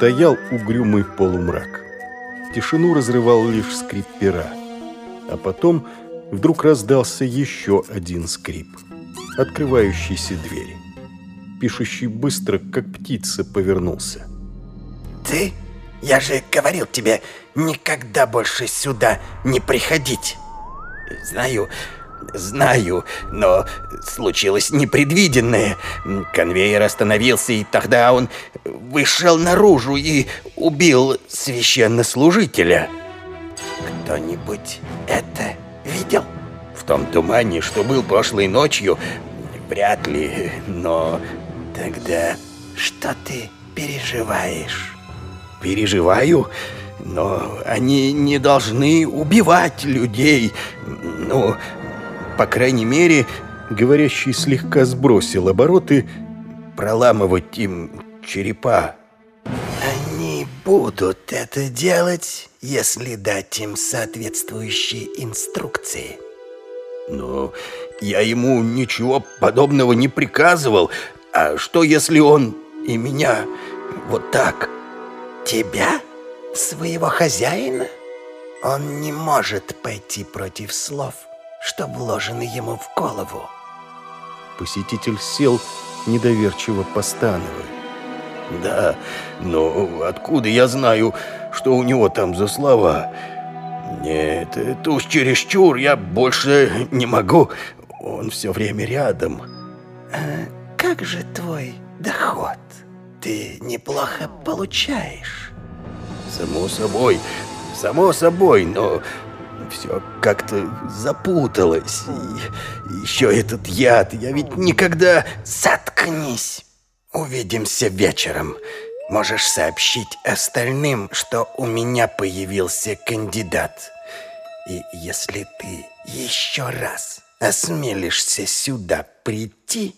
стоял угрюмый полумрак. Тишину разрывал лишь скрип пера. А потом вдруг раздался еще один скрип открывающейся двери. Пишущий быстро, как птица, повернулся. «Ты? Я же говорил тебе, никогда больше сюда не приходить!» «Знаю, знаю, но случилось непредвиденное. Конвейер остановился, и тогда он вышел наружу и убил священнослужителя. Кто-нибудь это видел?» В том тумане, что был прошлой ночью, вряд ли, но тогда что ты переживаешь? Переживаю? Но они не должны убивать людей. Ну, по крайней мере, говорящий слегка сбросил обороты, проламывать им черепа. Они будут это делать, если дать им соответствующие инструкции. Но я ему ничего подобного не приказывал. А что, если он и меня вот так? Тебя? Своего хозяина? Он не может пойти против слов, что вложены ему в голову. Посетитель сел, недоверчиво постановая. Да, но откуда я знаю, что у него там за слова? Нет, это уж чересчур, я больше не могу. Он все время рядом. А как же твой доход? Ты неплохо получаешь. Само собой, само собой, но все как-то запуталось. И еще этот яд, я ведь никогда... Заткнись! Увидимся вечером. Можешь сообщить остальным, что у меня появился кандидат. И если ты еще раз осмелишься сюда прийти,